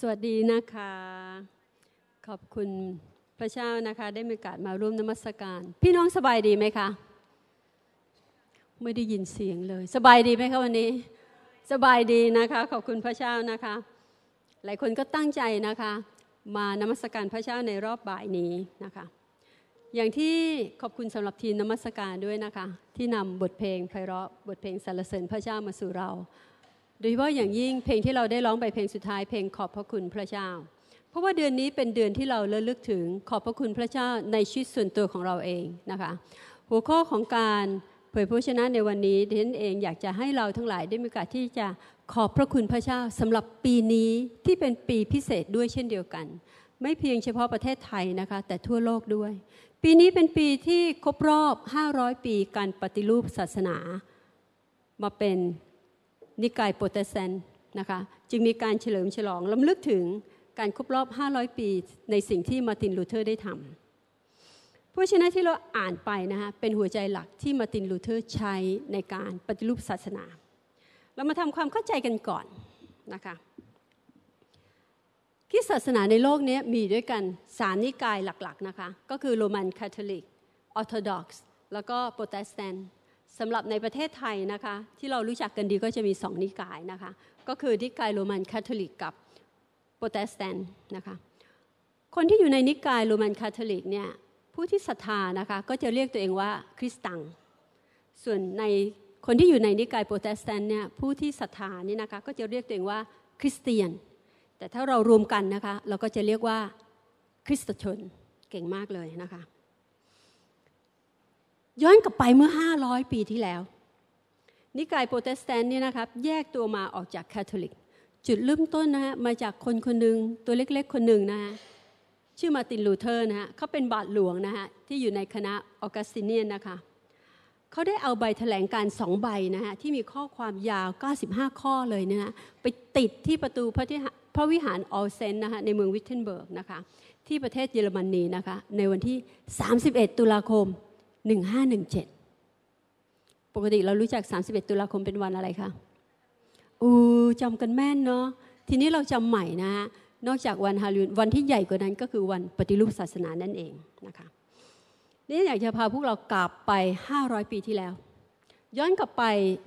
สวัสดีนะคะ ขอบคุณพระเจ้านะคะ ได้มีโอกาสมาร่วมนมัสการ พี่น้องสบายดีไหมคะ ไม่ได้ยินเสียงเลย สบายดีไหมคะวันนี้ สบายดีนะคะ ขอบคุณพระเจ้านะคะ หลายคนก็ตั้งใจนะคะ มานมัสการพระเจ้าในรอบบ่ายนี้นะคะ อย่างที่ขอบคุณสำหรับทีมนมัสการด้วยนะคะ ที่นำบทเพลงไพเราะบทเพลงสรรเสริญพระเจ้ามาสู่เรา โดยเฉพาะอย่างยิ่งเพลงที่เราได้ร้องไปเพลงสุดท้ายเพลงขอบพระคุณพระเจ้า เพราะว่าเดือนนี้เป็นเดือนที่เราเระลึกถึงขอบพระคุณพระเจ้าในชีวิตส่วนตัวของเราเองนะคะ หัวข้อของการเผยพระชนะในวันนี้ดิฉันเองอยากจะให้เราทั้งหลายได้มีโอกาสที่จะขอบพระคุณพระเจ้าสำหรับปีนี้ที่เป็นปีพิเศษด้วยเช่นเดียวกัน ไม่เพียงเฉพาะประเทศไทยนะคะแต่ทั่วโลกด้วย ปีนี้เป็นปีที่ครบรอบ 500 ปีการปฏิรูปศาสนา มาเป็น นิกายโปรเตสแตนต์นะคะจึงมีการเฉลิมฉลองรำลึกถึงการครบรอบ 500 ปีในสิ่งที่มาร์ตินลูเทอร์ได้ทำเพราะฉะนั้นที่เราอ่านไปนะคะเป็นหัวใจหลักที่มาร์ตินลูเทอร์ใช้ในการปฏิรูปศาสนา เรามาทำความเข้าใจกันก่อนนะคะคริสต์ศาสนาในโลกนี้มีด้วยกันสามนิกายหลักๆนะคะก็คือโรมันคาทอลิกออร์โธดอกซ์แล้วก็โปรเตสแตนต์ สำหรับในประเทศไทยนะคะที่เรารู้จักกันดีก็จะมีสองนิกายนะคะก็คือนิกายโรมันคาทอลิกกับโปรเตสแตนต์นะคะคนที่อยู่ในนิกายโรมันคาทอลิกเนี่ยผู้ที่ศรัทธานะคะก็จะเรียกตัวเองว่าคริสตัง ส่วนในคนที่อยู่ในนิกายโปรเตสแตนต์เนี่ยผู้ที่ศรัทธานี่นะคะก็จะเรียกตัวเองว่าคริสเตียน แต่ถ้าเรารวมกันนะคะเราก็จะเรียกว่าคริสตชนเก่งมากเลยนะคะ ย้อนกลับไปเมื่อ 500 ปีที่แล้ว นิกายโปรเตสแตนต์เนี่ยนะครับแยกตัวมาออกจากคาทอลิก จุดเริ่มต้นนะฮะมาจากคนคนหนึ่งตัวเล็กๆ คนหนึ่งนะฮะชื่อมาร์ตินลูเทอร์นะฮะเขาเป็นบาทหลวงนะฮะที่อยู่ในคณะออกัสติเนียนนะคะเขาได้เอาใบแถลงการสองใบนะฮะที่มีข้อความยาว 95 ข้อเลยนะฮะไปติดที่ประตูพระที่พระวิหาร All Saints นะคะในเมืองวิทเทนเบิร์กนะคะที่ประเทศเยอรมนีนะคะในวันที่ 31 ตุลาคม 1517 ปกติเรารู้จัก 31 ตุลาคมเป็นวันอะไรคะอู้จำกันแม่นเนาะทีนี้เราจำใหม่นะฮะนอกจากวันฮาโลวีนวันที่ใหญ่กว่านั้นก็คือวันปฏิรูปศาสนานั่นเองนะคะนี่อยากจะพาพวกเรากลับไป 500 ปีที่แล้ว ย้อนกลับไป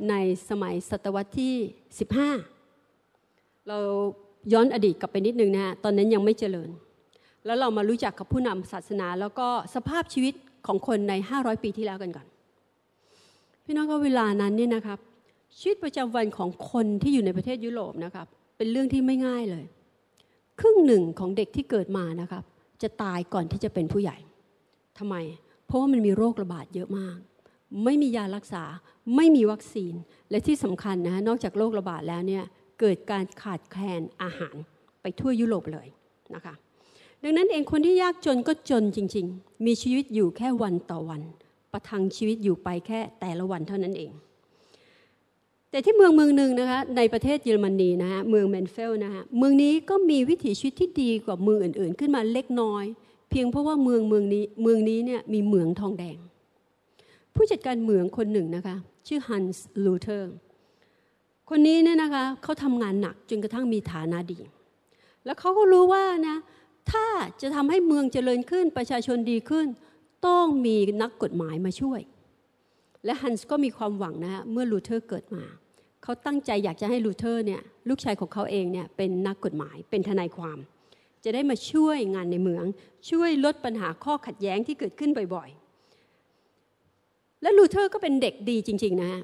ในสมัยศตวรรษที่ 15 เราย้อนอดีตกลับไปนิดนึงนะฮะตอนนั้นยังไม่เจริญ แล้วเรามารู้จักกับผู้นำศาสนา แล้วก็สภาพชีวิต ของคนใน 500 ปีที่แล้วกันก่อน พี่น้องก็เวลานั้นเนี่ยนะครับชีวิตประจำวันของคนที่อยู่ในประเทศยุโรปนะครับเป็นเรื่องที่ไม่ง่ายเลย ครึ่งหนึ่งของเด็กที่เกิดมานะครับ จะตายก่อนที่จะเป็นผู้ใหญ่ทำไม เพราะว่ามันมีโรคระบาดเยอะมาก ไม่มียารักษาไม่มีวัคซีนและที่สำคัญนะนอกจากโรคระบาดแล้วเนี่ยเกิดการขาดแคลนอาหารไปทั่วยุโรปเลยนะคะ ดังนั้นเองคนที่ยากจนก็จนจริง ๆ มีชีวิตอยู่แค่วันต่อวัน ประทังชีวิตอยู่ไปแค่แต่ละวันเท่านั้นเอง แต่ที่เมืองเมืองหนึ่งนะคะในประเทศเยอรมนีนะฮะเมืองแมนส์เฟลด์นะฮะเมืองนี้ก็มีวิถีชีวิตที่ดีกว่าเมืองอื่น ๆ ขึ้นมาเล็กน้อย เพียงเพราะว่าเมืองเมืองนี้เมืองนี้เนี่ยมีเหมืองทองแดง ผู้จัดการเหมืองคนหนึ่งนะคะชื่อฮันส์ลูเทอร์คนนี้เนี่ยนะคะเขาทำงานหนักจนกระทั่งมีฐานะดี แล้วเขาก็รู้ว่านะ ถ้าจะทำให้เมืองเจริญขึ้นประชาชนดีขึ้น ต้องมีนักกฎหมายมาช่วย และฮันส์ก็มีความหวังนะฮะเมื่อลูเทอร์เกิดมา เขาตั้งใจอยากจะให้ลูเทอร์เนี่ยลูกชายของเขาเองเนี่ยเป็นนักกฎหมายเป็นทนายความ จะได้มาช่วยงานในเมือง ช่วยลดปัญหาข้อขัดแย้งที่เกิดขึ้นบ่อยๆ และลูเทอร์ก็เป็นเด็กดีจริงๆนะฮะ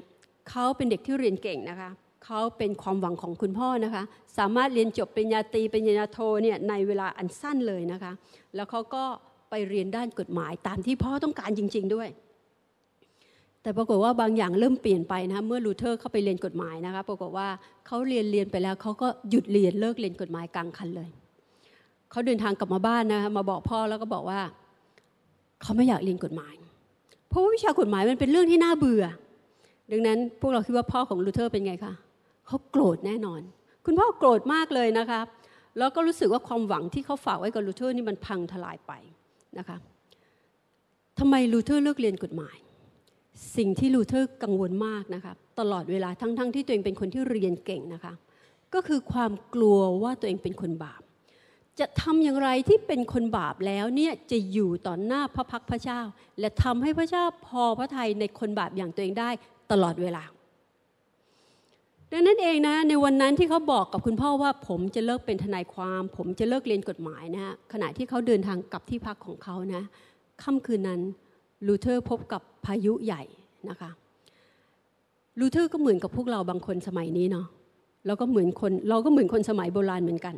เขาเป็นเด็กที่เรียนเก่งนะคะ เขาเป็นความหวังของคุณพ่อนะคะ สามารถเรียนจบปริญญาตรีปริญญาโทเนี่ยในเวลาอันสั้นเลยนะคะ แล้วเขาก็ไปเรียนด้านกฎหมายตามที่พ่อต้องการจริง ๆด้วย แต่ปรากฏว่าบางอย่างเริ่มเปลี่ยนไปนะเมื่อลูเทอร์เข้าไปเรียนกฎหมายนะคะปรากฏว่าเขาเรียนเรียนไปแล้วเขาก็หยุดเรียนเลิกเรียนกฎหมายกลางคันเลยเขาเดินทางกลับมาบ้านนะคะมาบอกพ่อแล้วก็บอกว่าเขาไม่อยากเรียนกฎหมาย เพราะว่าวิชากฎหมายมันเป็นเรื่องที่น่าเบื่อดังนั้นพวกเราคิดว่าพ่อของลูเทอร์เป็นไงคะ เขาโกรธแน่นอน คุณพ่อโกรธมากเลยนะคะแล้วก็รู้สึกว่าความหวังที่เขาฝากไว้กับลูเทอร์นี่มันพังทลายไปนะคะทำไมลูเทอร์เลิกเรียนกฎหมาย สิ่งที่ลูเทอร์กังวลมากนะคะตลอดเวลาทั้งๆที่ตัวเองเป็นคนที่เรียนเก่งนะคะก็คือความกลัวว่าตัวเองเป็นคนบาป จะทำอย่างไรที่เป็นคนบาปแล้วเนี่ยจะอยู่ต่อหน้าพระพักตร์พระเจ้า และทำให้พระเจ้าพอพระทัยในคนบาปอย่างตัวเองได้ตลอดเวลา ดังนั้นเองนะในวันนั้นที่เขาบอกกับคุณพ่อว่า ผมจะเลิกเป็นทนายความ ผมจะเลิกเรียนกฎหมายนะขณะที่เขาเดินทางกลับที่พักของเขานะค่ำคืนนั้นลูเทอร์พบกับพายุใหญ่นะคะลูเทอร์ก็เหมือนกับพวกเราบางคนสมัยนี้เนาะเราก็เหมือนคนเราก็เหมือนคนสมัยโบราณเหมือนกัน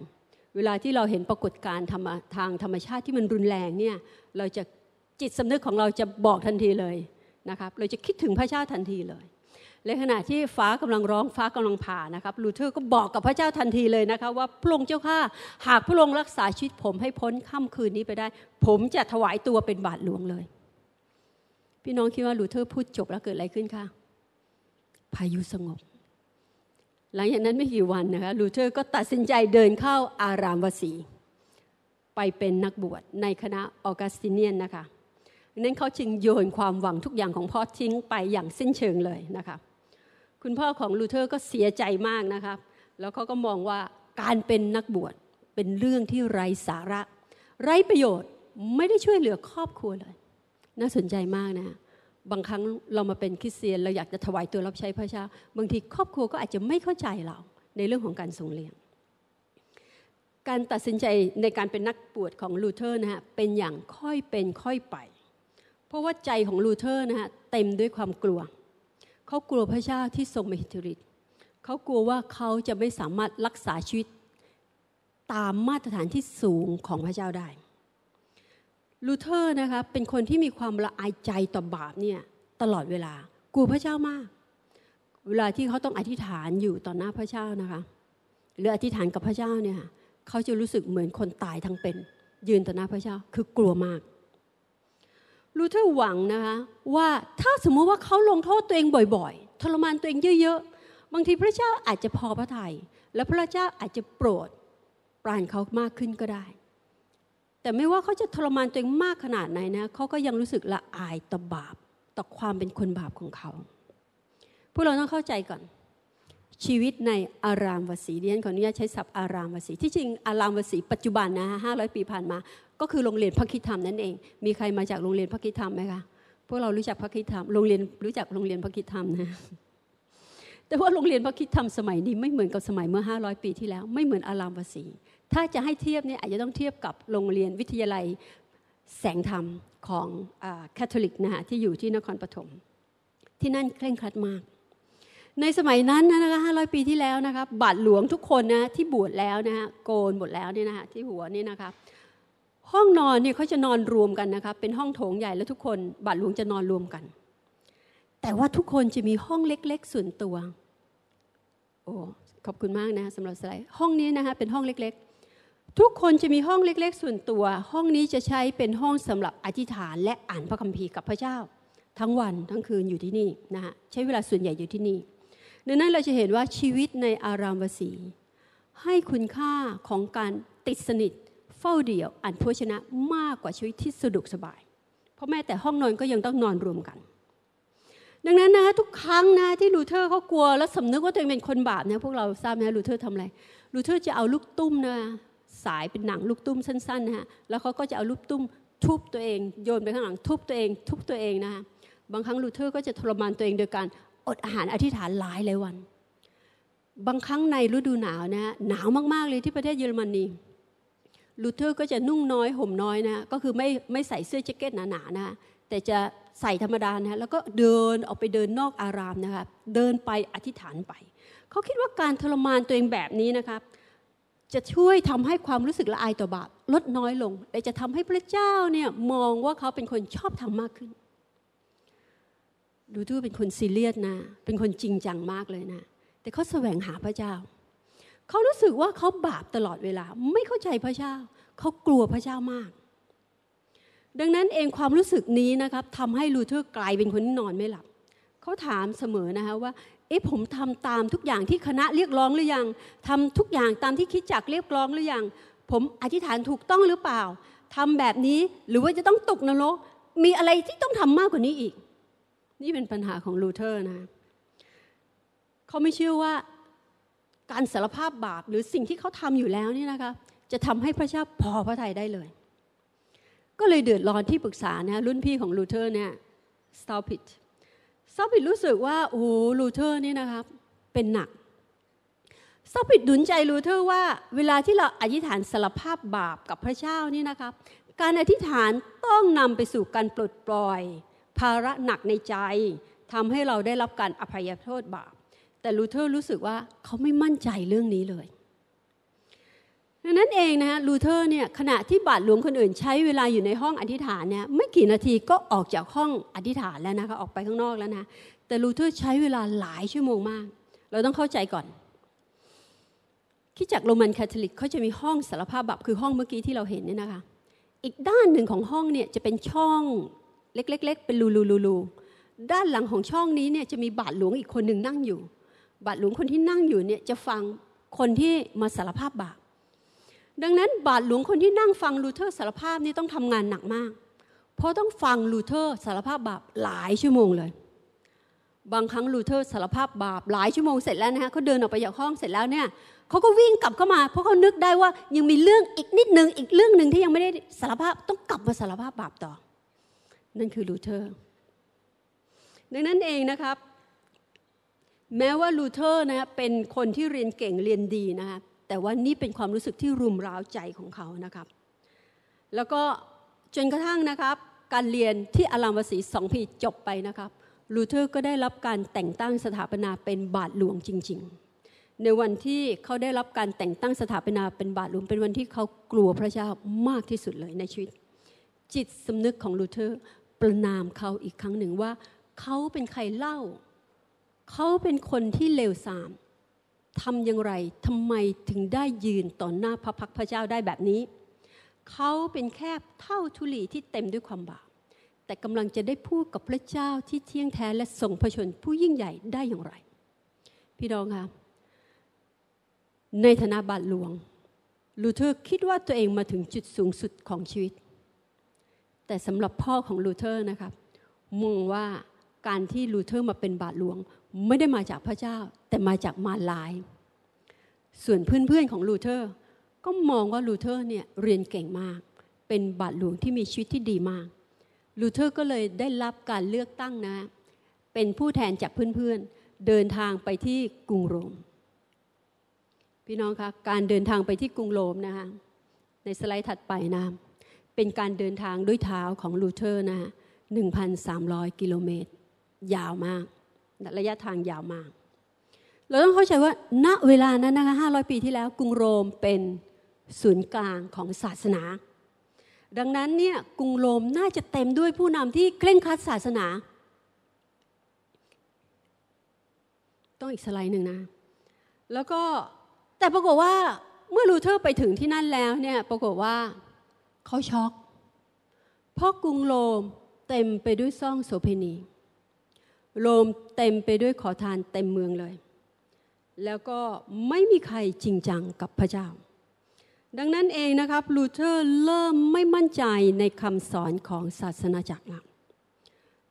เวลาที่เราเห็นปรากฏการณ์ทางธรรมชาติที่มันรุนแรงเนี่ยเราจะจิตสำนึกของเราจะบอกทันทีเลยนะครับเราจะคิดถึงพระเจ้าทันทีเลย ในขณะที่ฟ้ากำลังร้องฟ้ากำลังผ่านะครับลูเทอร์ก็บอกกับพระเจ้าทันทีเลยนะคะว่าพระองค์เจ้าข้าหากพระองค์รักษาชีวิตผมให้พ้นค่ำคืนนี้ไปได้ ผมจะถวายตัวเป็นบาทหลวงเลย พี่น้องคิดว่าลูเทอร์พูดจบแล้วเกิดอะไรขึ้นคะพายุสงบ หลังจากนั้นไม่กี่วันนะคะลูเทอร์ก็ตัดสินใจเดินเข้าอารามวาสีไปเป็นนักบวชในคณะออกัสติเนียนนะคะนั้นเขาจึงโยนความหวังทุกอย่างของพ่อทิ้งไปอย่างสิ้นเชิงเลยนะคะ คุณพ่อของลูเทอร์ก็เสียใจมากนะครับ แล้วเขาก็มองว่าการเป็นนักบวชเป็นเรื่องที่ไร้สาระ ไร้ประโยชน์ไม่ได้ช่วยเหลือครอบครัวเลย น่าสนใจมากนะ บางครั้งเรามาเป็นคริสเตียน เราอยากจะถวายตัวรับใช้พระเจ้า บางทีครอบครัวก็อาจจะไม่เข้าใจเราในเรื่องของการทรงเรียก การตัดสินใจในการเป็นนักบวชของลูเทอร์นะฮะเป็นอย่างค่อยเป็นค่อยไป เพราะว่าใจของลูเทอร์นะฮะเต็มด้วยความกลัว เขากลัวพระเจ้าที่ทรงมหิทธิฤทธิ์เขากลัวว่าเขาจะไม่สามารถรักษาชีวิต ตามมาตรฐานที่สูงของพระเจ้าได้ลูเทอร์นะคะเป็นคนที่มีความละอายใจต่อบาปเนี่ยตลอดเวลากลัวพระเจ้ามาก เวลาที่เขาต้องอธิษฐานอยู่ต่อหน้าพระเจ้านะคะหรืออธิษฐานกับพระเจ้าเนี่ยเขาจะรู้สึกเหมือนคนตายทั้งเป็น ยืนต่อหน้าพระเจ้าคือกลัวมาก ลูเทอร์หวังนะคะว่าถ้าสมมุติว่าเขาลงโทษตัวเองบ่อยๆ ทรมานตัวเองเยอะๆ บางทีพระเจ้าอาจจะพอพระทยัยและพระเจ้าอาจจะโปรดปรานเขามากขึ้นก็ได้ แต่ไม่ว่าเขาจะทรมานตัวเองมากขนาดไหนนะเขาก็ยังรู้สึกละอายต่อบาปต่อความเป็นคนบาปของเขา พวกเราต้องเข้าใจก่อน ชีวิตในอารามวสีเดียนขออนุญาตใช้ศัพท์อารามวสีที่จริงอารามวสีปัจจุบันนะฮะห้าร้อยปีผ่านมา ก็คือโรงเรียนพระคิดธรรมนั่นเอง มีใครมาจากโรงเรียนพระคิดธรรมไหมคะพวกเรารู้จักพระคิดธรรมโรงเรียนรู้จักโรงเรียนพระคิดธรรมนะแต่ว่าโรงเรียนพระคิดธรรมสมัยนี้ไม่เหมือนกับสมัยเมื่อ 500 ปีที่แล้ว ไม่เหมือนอารามวสี ถ้าจะให้เทียบเนี่ยอาจจะต้องเทียบกับโรงเรียนวิทยาลัยแสงธรรมของคาทอลิกนะฮะที่อยู่ที่นครปฐมที่นั่นเคร่งครัดมาก ในสมัยนั้นนะคะ500 ปีที่แล้วนะครับบาทหลวงทุกคนนะที่บวชแล้วนะฮะโกนหมดแล้วเนี่ยนะฮะที่หัวนี่นะครับ ห้องนอนเนี่ยเขาจะนอนรวมกันนะคะเป็นห้องโถงใหญ่แล้วทุกคนบาทหลวงจะนอนรวมกัน แต่ว่าทุกคนจะมีห้องเล็ก ๆ ส่วนตัว โอ้ขอบคุณมากนะสำหรับสไลด์ห้องนี้นะคะเป็นห้องเล็ก ๆ ทุกคนจะมีห้องเล็ก ๆ ส่วนตัว ห้องนี้จะใช้เป็นห้องสำหรับอธิษฐานและอ่านพระคัมภีร์กับพระเจ้า ทั้งวันทั้งคืนอยู่ที่นี่นะคะใช้เวลาส่วนใหญ่อยู่ที่นี่ดังนั้นเราจะเห็นว่าชีวิตในอารามวสีให้คุณค่าของการติดสนิท เฝ้าเดี่ยวอ่านพระวจนะมากกว่าชีวิตที่สะดวกสบาย เพราะแม้แต่ห้องนอนก็ยังต้องนอนรวมกัน ดังนั้นนะทุกครั้งนะที่ลูเทอร์เขากลัวและสำนึกว่าตัวเองเป็นคนบาปเนี่ยพวกเราทราบไหมลูเทอร์ทำอะไรลูเทอร์จะเอาลูกตุ้มนะสายเป็นหนังลูกตุ้มสั้นๆนะฮะแล้วเขาก็จะเอาลูกตุ้มทุบตัวเองโยนไปข้างหลังทุบตัวเอง ทุบตัวเองนะฮะบางครั้งลูเทอร์ก็จะทรมานตัวเองโดยการอดอาหารอธิษฐานหลายหลายวัน บางครั้งในฤดูหนาวนะหนาวมากๆเลยที่ประเทศเยอรมนี ลูเทอร์ก็จะนุ่งน้อยห่มน้อยนะก็คือไม่ไม่ใส่เสื้อแจ็คเก็ตหนาๆนะแต่จะใส่ธรรมดานะแล้วก็เดินออกไปเดินนอกอารามนะคะเดินไปอธิษฐานไป เขาคิดว่าการทรมานตัวเองแบบนี้นะครับจะช่วยทำให้ความรู้สึกละอายต่อบาปลดน้อยลง และจะทำให้พระเจ้าเนี่ยมองว่าเขาเป็นคนชอบทำมากขึ้นลูเทอร์เป็นคนซีเรียสนะ เป็นคนจริงจังมากเลยนะ แต่เขาแสวงหาพระเจ้า เขารู้สึกว่าเขาบาปตลอดเวลา ไม่เข้าใจพระเจ้า เขากลัวพระเจ้ามาก ดังนั้นเองความรู้สึกนี้นะครับทำให้ลูเทอร์กลายเป็นคนที่นอนไม่หลับ เขาถามเสมอนะคะว่า เอ๊ะผมทำตามทุกอย่างที่คณะเรียกร้องหรือยังทำทุกอย่างตามที่คริสตจักรเรียกร้องหรือยัง ผมอธิษฐานถูกต้องหรือเปล่าทำแบบนี้หรือว่าจะต้องตกนรก มีอะไรที่ต้องทำมากกว่านี้อีก นี่เป็นปัญหาของลูเทอร์นะเขาไม่เชื่อว่า การสารภาพบาปหรือสิ่งที่เขาทำอยู่แล้วนี่นะคะจะทำให้พระเจ้าพอพระทัยได้เลย ก็เลยเดือดร้อนที่ปรึกษานะรุ่นพี่ของลูเทอร์เนี่ยสเตาพิตซ์สเตาพิตซ์รู้สึกว่าโอ้ลูเทอร์นี่นะครับเป็นหนักสเตาพิตซ์หนุนใจลูเทอร์ว่า เวลาที่เราอธิษฐานสารภาพบาปกับพระเจ้านี่นะครับการอธิษฐานต้องนำไปสู่การปลดปล่อย ภาระหนักในใจทำให้เราได้รับการอภัยโทษบาป แต่ลูเทอร์รู้สึกว่าเขาไม่มั่นใจเรื่องนี้เลยดังนั้นเองนะฮะลูเทอร์เนี่ยขณะที่บาทหลวงคนอื่นใช้เวลาอยู่ในห้องอธิษฐานเนี่ยไม่กี่นาทีก็ออกจากห้องอธิษฐานแล้วนะคะออกไปข้างนอกแล้วนะแต่ลูเทอร์ใช้เวลาหลายชั่วโมงมาก เราต้องเข้าใจก่อนคริสตจักรโรมันคาทอลิกเขาจะมีห้องสารภาพบาปคือห้องเมื่อกี้ที่เราเห็นเนี่ยนะคะ อีกด้านหนึ่งของห้องเนี่ยจะเป็นช่องเล็กๆเป็นรูๆๆด้านหลังของช่องนี้เนี่ยจะมีบาทหลวงอีกคนหนึ่งนั่งอยู่ บาทหลวงคนที่นั่งอยู่เนี่ยจะฟังคนที่มาสารภาพบาป ดังนั้นบาทหลวงคนที่นั่งฟังลูเทอร์สารภาพนี่ต้องทำงานหนักมาก เพราะต้องฟังลูเทอร์สารภาพบาปหลายชั่วโมงเลย บางครั้งลูเทอร์สารภาพบาปหลายชั่วโมงเสร็จแล้วนะฮะเขาเดินออกไปจากห้องเสร็จแล้วเนี่ยเขาก็วิ่งกลับเข้ามา เพราะเขานึกได้ว่ายังมีเรื่องอีกนิดหนึ่งอีกเรื่องหนึ่งที่ยังไม่ได้สารภาพต้องกลับมาสารภาพบาปต่อ นั่นคือลูเทอร์ ดังนั้นเองนะครับ แม้ว่าลูเทอร์นะเป็นคนที่เรียนเก่งเรียนดีนะครับแต่ว่านี่เป็นความรู้สึกที่รุมเร้าใจของเขานะครับแล้วก็จนกระทั่งนะครับการเรียนที่อารามวสีสองปีจบไปนะครับลูเทอร์ก็ได้รับการแต่งตั้งสถาปนาเป็นบาทหลวงจริง ๆ ในวันที่เขาได้รับการแต่งตั้งสถาปนาเป็นบาทหลวงเป็นวันที่เขากลัวพระเจ้ามากที่สุดเลยในชีวิต จิตสำนึกของลูเทอร์ประณามเขาอีกครั้งหนึ่งว่า เขาเป็นใครเล่า เขาเป็นคนที่เลวทรามทำอย่างไรทำไมถึงได้ยืนต่อหน้าพระพักตร์พระเจ้าได้แบบนี้ เขาเป็นแค่เถ้าธุลีที่เต็มด้วยความบาปแต่กำลังจะได้พูดกับพระเจ้าที่เที่ยงแท้และทรงพระชนม์ผู้ยิ่งใหญ่ได้อย่างไร พี่น้องคะในฐานะบาทหลวง ลูเทอร์คิดว่าตัวเองมาถึงจุดสูงสุดของชีวิต แต่สำหรับพ่อของลูเทอร์นะครับมองว่าการที่ลูเทอร์มาเป็นบาทหลวง ไม่ได้มาจากพระเจ้า แต่มาจากมารร้าย ส่วนเพื่อนๆของลูเทอร์ ก็มองว่าลูเทอร์เนี่ยเรียนเก่งมาก เป็นบาทหลวงที่มีชีวิตที่ดีมากลูเทอร์ก็เลยได้รับการเลือกตั้งนะ เป็นผู้แทนจากเพื่อนๆ เดินทางไปที่กรุงโรม พี่น้องคะการเดินทางไปที่กรุงโรมนะคะในสไลด์ถัดไปนะ เป็นการเดินทางด้วยเท้าของลูเทอร์นะ1,300กิโลเมตร ยาวมาก ระยะทางยาวมาก เราต้องเข้าใจว่าณเวลานั้นนะคะ500ปีที่แล้วกรุงโรมเป็นศูนย์กลางของศาสนา ดังนั้นเนี่ยกรุงโรมน่าจะเต็มด้วยผู้นำที่เคร่งครัดศาสนา ต้องอีกสไลด์หนึ่งนะ แล้วก็แต่ปรากฏว่าเมื่อลูเทอร์ไปถึงที่นั่นแล้วเนี่ยปรากฏว่าเขาช็อก เพราะกรุงโรมเต็มไปด้วยซ่องโสเภณี โรมเต็มไปด้วยขอทานเต็มเมืองเลย แล้วก็ไม่มีใครจริงจังกับพระเจ้า ดังนั้นเองนะครับลูเทอร์เริ่มไม่มั่นใจในคำสอนของศาสนจักร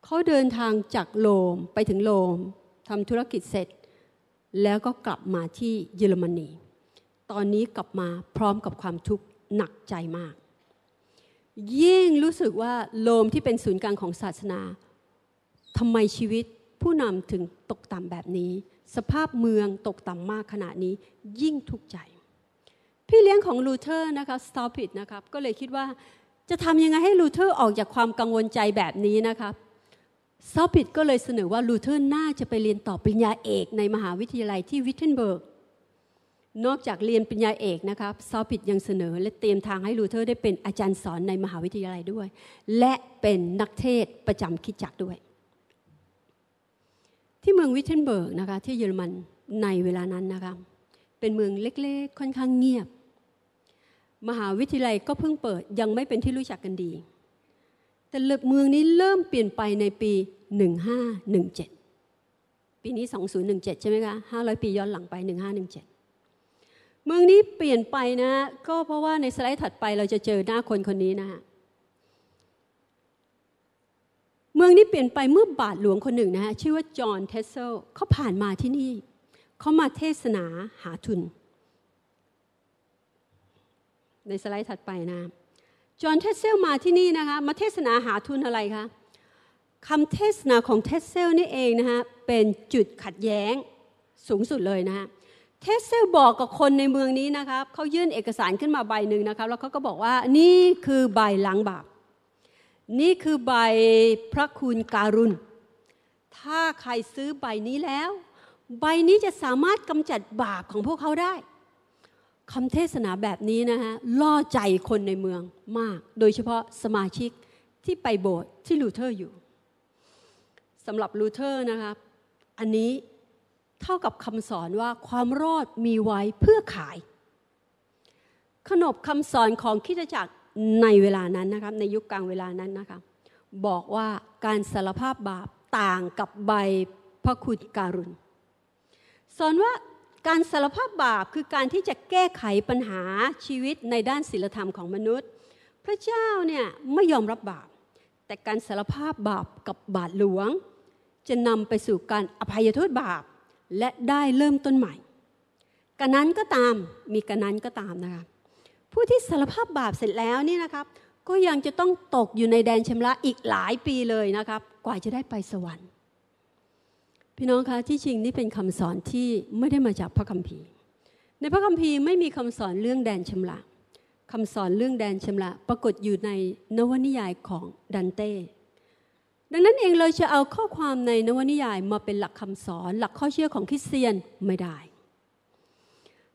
เขาเดินทางจากโรมไปถึงโรมทำธุรกิจเสร็จ แล้วก็กลับมาที่เยอรมนี ตอนนี้กลับมาพร้อมกับความทุกข์หนักใจมาก ยิ่งรู้สึกว่าโรมที่เป็นศูนย์กลางของศาสนาทำไมชีวิต ผู้นำถึงตกต่ำแบบนี้ สภาพเมืองตกต่ำมากขนาดนี้ยิ่งทุกข์ใจ พี่เลี้ยงของลูเทอร์นะคะสเตาปิตซ์นะครับก็เลยคิดว่าจะทำยังไงให้ลูเทอร์ออกจากความกังวลใจแบบนี้นะครับสเตาปิตซ์ก็เลยเสนอว่าลูเทอร์น่าจะไปเรียนต่อปริญญาเอกในมหาวิทยาลัยที่วิทเทนเบิร์กนอกจากเรียนปริญญาเอกนะครับซอปิดยังเสนอและเตรียมทางให้ลูเทอร์ได้เป็นอาจารย์สอนในมหาวิทยาลัยด้วย และเป็นนักเทศประจำคิดจักด้วย ที่เมืองวิเทนเบิร์กนะคะที่เยอรมันในเวลานั้นนะคะเป็นเมืองเล็กๆ ค่อนข้างเงียบ มหาวิทยาลัยก็เพิ่งเปิดยังไม่เป็นที่รู้จักกันดี แต่เมืองนี้เริ่มเปลี่ยนไปในปี 1517 ปีนี้ 2017 ใช่ไหมคะ 500 ปีย้อนหลังไป 1517 เมืองนี้เปลี่ยนไปนะ ก็เพราะว่าในสไลด์ถัดไปเราจะเจอหน้าคนคนนี้นะฮะ เมืองนี้เปลี่ยนไปเมื่อบาทหลวงคนหนึ่งนะฮะชื่อว่าจอห์นเทสเซลเขาผ่านมาที่นี่ เขามาเทศนาหาทุน ในสไลด์ถัดไปนะจอห์นเทสเซลมาที่นี่นะคะมาเทศนาหาทุนอะไรคะคำเทศนาของเทสเซลนี่เองนะคะเป็นจุดขัดแย้งสูงสุดเลยนะคะเทสเซลบอกกับคนในเมืองนี้นะครับเขายื่นเอกสารขึ้นมาใบหนึ่งนะครับแล้วเขาก็บอกว่านี่คือใบล้างบาป นี่คือใบพระคุณการุณย์ ถ้าใครซื้อใบนี้แล้ว ใบนี้จะสามารถกำจัดบาปของพวกเขาได้คำเทศนาแบบนี้นะฮะล่อใจคนในเมืองมาก โดยเฉพาะสมาชิกที่ไปโบสถ์ที่ลูเทอร์อยู่สำหรับลูเทอร์นะครับอันนี้เท่ากับคำสอนว่าความรอดมีไว้เพื่อขาย ขนบคำสอนของคริสตจักร ในเวลานั้นนะครับในยุคกลางเวลานั้นนะครับบอกว่าการสารภาพบาปต่างกับใบพระคุณการุณย์ สอนว่าการสารภาพบาปคือการที่จะแก้ไขปัญหาชีวิตในด้านศีลธรรมของมนุษย์ พระเจ้าเนี่ยไม่ยอมรับบาป แต่การสารภาพบาปกับบาทหลวง จะนำไปสู่การอภัยโทษบาปและได้เริ่มต้นใหม่กันนั้นก็ตามมีกันนั้นก็ตามนะคะ ผู้ที่สารภาพบาปเสร็จแล้วนี่นะครับก็ยังจะต้องตกอยู่ในแดนชำระอีกหลายปีเลยนะครับ กว่าจะได้ไปสวรรค์ พี่น้องคะที่จริงนี่เป็นคำสอนที่ไม่ได้มาจากพระคัมภีร์ ในพระคัมภีร์ไม่มีคำสอนเรื่องแดนชำระคำสอนเรื่องแดนชำระปรากฏอยู่ในนวนิยายของดันเต้ดังนั้นเองเราจะเอาข้อความในนวนิยายมาเป็นหลักคำสอน หลักข้อเชื่อของคริสเตียนไม่ได้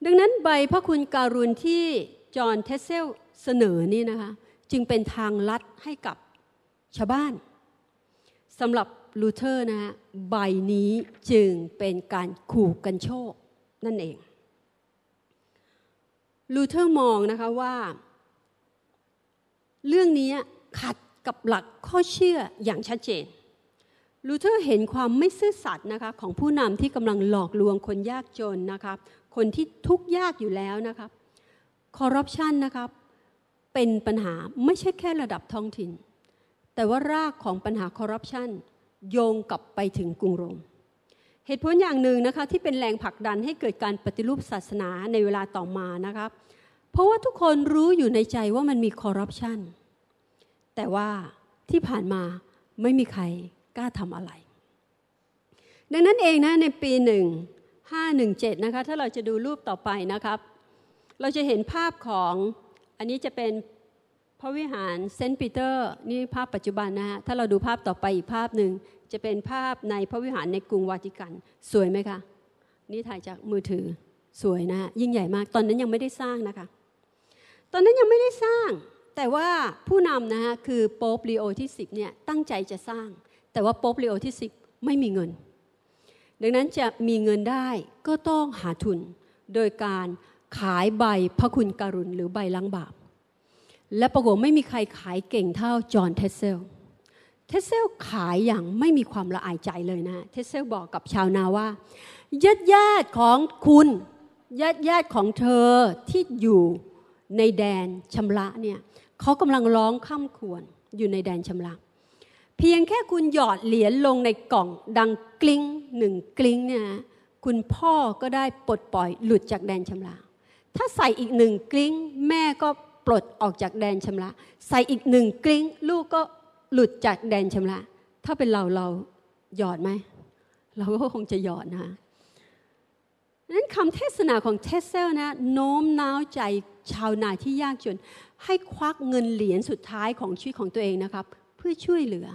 ดังนั้นใบพระคุณการุณย์ที่ จอห์นเทสเซลเสนอนี่นะคะจึงเป็นทางลัดให้กับชาวบ้านสำหรับลูเทอร์นะฮะใบนี้จึงเป็นการขู่กรรโชกนั่นเอง ลูเทอร์มองนะคะว่า เรื่องนี้ขัดกับหลักข้อเชื่ออย่างชัดเจน ลูเทอร์เห็นความไม่ซื่อสัตย์นะคะของผู้นำที่กำลังหลอกลวงคนยากจนนะครับคนที่ทุกข์ยากอยู่แล้วนะครับ คอร์รัปชันนะครับเป็นปัญหาไม่ใช่แค่ระดับท้องถิ่น แต่ว่ารากของปัญหาคอร์รัปชันโยงกลับไปถึงกรุงโรม เหตุผลอย่างหนึ่งนะคะที่เป็นแรงผลักดันให้เกิดการปฏิรูปศาสนาในเวลาต่อมานะครับ เพราะว่าทุกคนรู้อยู่ในใจว่ามันมีคอร์รัปชันแต่ว่าที่ผ่านมาไม่มีใครกล้าทำอะไร ดังนั้นเองนะในปีหนึ่งห้าหนึ่งเจ็ดนะคะถ้าเราจะดูรูปต่อไปนะครับ เราจะเห็นภาพของอันนี้จะเป็นพระวิหารเซนต์ปีเตอร์นี่ภาพปัจจุบันนะฮะถ้าเราดูภาพต่อไปอีกภาพหนึ่งจะเป็นภาพในพระวิหารในกรุงวาติกัน สวยไหมคะ นี่ถ่ายจากมือถือสวยนะยิ่งใหญ่มากตอนนั้นยังไม่ได้สร้างนะคะ ตอนนั้นยังไม่ได้สร้าง แต่ว่าผู้นำนะฮะคือโป๊ปลีโอที่ 10เนี่ยตั้งใจจะสร้าง แต่ว่าโป๊ปลีโอที่ 10 ไม่มีเงิน ดังนั้นจะมีเงินได้ก็ต้องหาทุนโดยการ ขายใบพระคุณการุณย์หรือใบล้างบาป และปรากฏไม่มีใครขายเก่งเท่าจอห์นเทสเซล เทสเซลขายอย่างไม่มีความละอายใจเลยนะ เทสเซลบอกกับชาวนาว่าญาติญาติของคุณญาติญาติของเธอที่อยู่ในแดนชำระเนี่ยเขากำลังร้องคร่ำครวญอยู่ในแดนชำระเพียงแค่คุณหยอดเหรียญลงในกล่องดังกริ๊งหนึ่งกริ๊งเนี่ยคุณพ่อก็ได้ปลดปล่อยหลุดจากแดนชำระ ถ้าใส่อีกหนึ่งกริ๊ง แม่ก็ปลดออกจากแดนชำระ ใส่อีกหนึ่งกริ๊ง ลูกก็หลุดจากแดนชำระ ถ้าเป็นเราเราหยอดไหม เราก็คงจะหยอดนะนั้นคำเทศนาของเทสเซลนะโน้มน้าวใจชาวนาที่ยากจน ให้ควักเงินเหรียญสุดท้ายของชีวิตของตัวเองนะครับ เพื่อช่วยเหลือ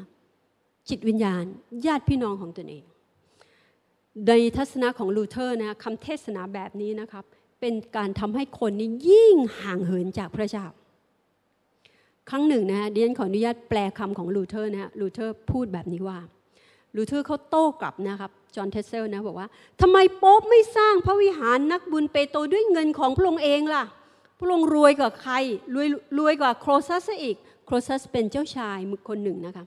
จิตวิญญาณ ญาติพี่น้องของตนเองในทัศนะของลูเทอร์นะคำเทศนาแบบนี้นะครับ เป็นการทำให้คนนี้ยิ่งห่างเหินจากพระเจ้า ครั้งหนึ่งนะฮะดิฉันขออนุญาตแปลคำของลูเทอร์นะฮะลูเทอร์พูดแบบนี้ว่าลูเทอร์เขาโต้กลับนะครับจอห์นเทสเซลนะบอกว่าทำไมโป๊ปไม่สร้างพระวิหารนักบุญเปโตรด้วยเงินของพระองค์เองล่ะ พระองค์รวยกว่าใครรวยรวยกว่าโครซัสอีกโครซัสเป็นเจ้าชายมือคนหนึ่งนะคะ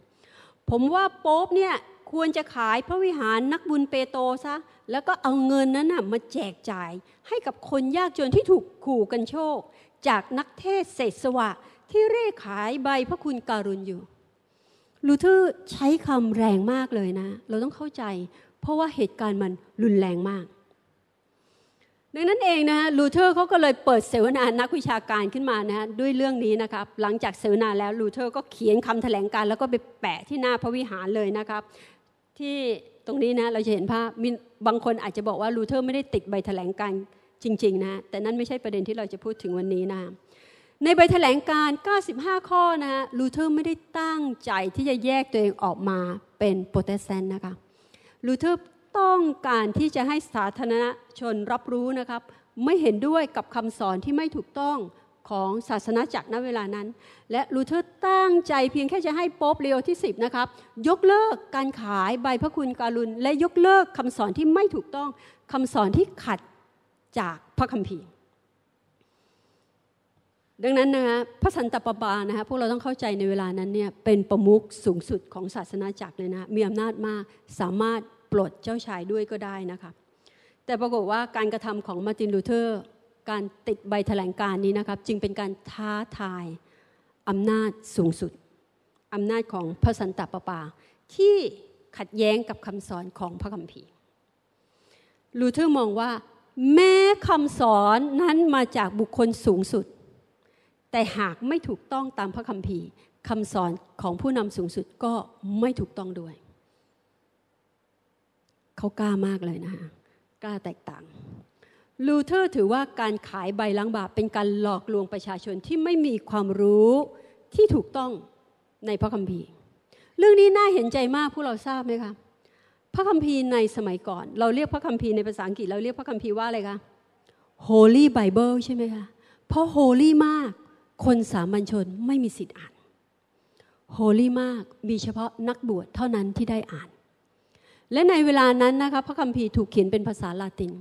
ผมว่าโป๊ปเนี่ย ควรจะขายพระวิหารนักบุญเปโตรซะ แล้วก็เอาเงินนั้นนะมาแจกจ่ายให้กับคนยากจนที่ถูกขู่กันโชค จากนักเทศเศษสวะที่เร่ขายใบพระคุณการุณอยู่ลูเทอร์ใช้คำแรงมากเลยนะ เราต้องเข้าใจ เพราะว่าเหตุการณ์มันรุนแรงมาก ดังนั้นเองนะฮะลูเทอร์เขาก็เลยเปิดเสวนานักวิชาการขึ้นมานะฮะด้วยเรื่องนี้นะครับ หลังจากเสวนาแล้วลูเทอร์ก็เขียนคำแถลงการณ์ แล้วก็ไปแปะที่หน้าพระวิหารเลยนะครับ ที่ตรงนี้นะเราจะเห็นภาพมีบางคนอาจจะบอกว่าลูเทอร์ไม่ได้ติดใบแถลงการณ์จริงๆนะแต่นั่นไม่ใช่ประเด็นที่เราจะพูดถึงวันนี้นะในใบแถลงการณ์ 95 ข้อนะฮะลูเทอร์ไม่ได้ตั้งใจที่จะแยกตัวเองออกมาเป็นโปรเตสแตนต์นะคะลูเทอร์ต้องการที่จะให้สาธารณชนรับรู้นะครับ ไม่เห็นด้วยกับคำสอนที่ไม่ถูกต้อง ของศาสนาจักรณเวลานั้น และลูเทอร์ตั้งใจเพียงแค่จะให้โป๊ปเลโอที่ 10 นะครับ ยกเลิกการขายใบพระคุณการุณย์ และยกเลิกคำสอนที่ไม่ถูกต้องคำสอนที่ขัดจากพระคัมภีร์ ดังนั้นนะฮะพระสันตะปาปานะฮะพวกเราต้องเข้าใจในเวลานั้นเนี่ยเป็นประมุขสูงสุดของศาสนาจักรเลยนะมีอำนาจมากสามารถปลดเจ้าชายด้วยก็ได้นะคะแต่ปรากฏว่าการกระทำของมาร์ตินลูเทอร์ การติดใบแถลงการณ์นี้นะครับ จึงเป็นการท้าทายอำนาจสูงสุดอำนาจของพระสันตะปาปา ที่ขัดแย้งกับคำสอนของพระคัมภีร์ลูเทอร์มองว่า แม้คำสอนนั้นมาจากบุคคลสูงสุด แต่หากไม่ถูกต้องตามพระคัมภีร์คำสอนของผู้นำสูงสุดก็ไม่ถูกต้องด้วย เขากล้ามากเลยนะฮะกล้าแตกต่าง ลูเทอร์ถือว่าการขายใบล้างบาปเป็นการหลอกลวงประชาชนที่ไม่มีความรู้ที่ถูกต้องในพระคัมภีร์ เรื่องนี้น่าเห็นใจมากพวกเราทราบไหมคะพระคัมภีร์ในสมัยก่อน เราเรียกพระคัมภีร์ในภาษาอังกฤษเราเรียกพระคัมภีร์ว่าอะไรคะ Holy Bible ใช่ไหมคะเพราะ Holy มาก คนสามัญชนไม่มีสิทธิ์อ่าน Holy มากมีเฉพาะนักบวชเท่านั้นที่ได้อ่าน และในเวลานั้นนะคะพระคัมภีร์ถูกเขียนเป็นภาษาลาติน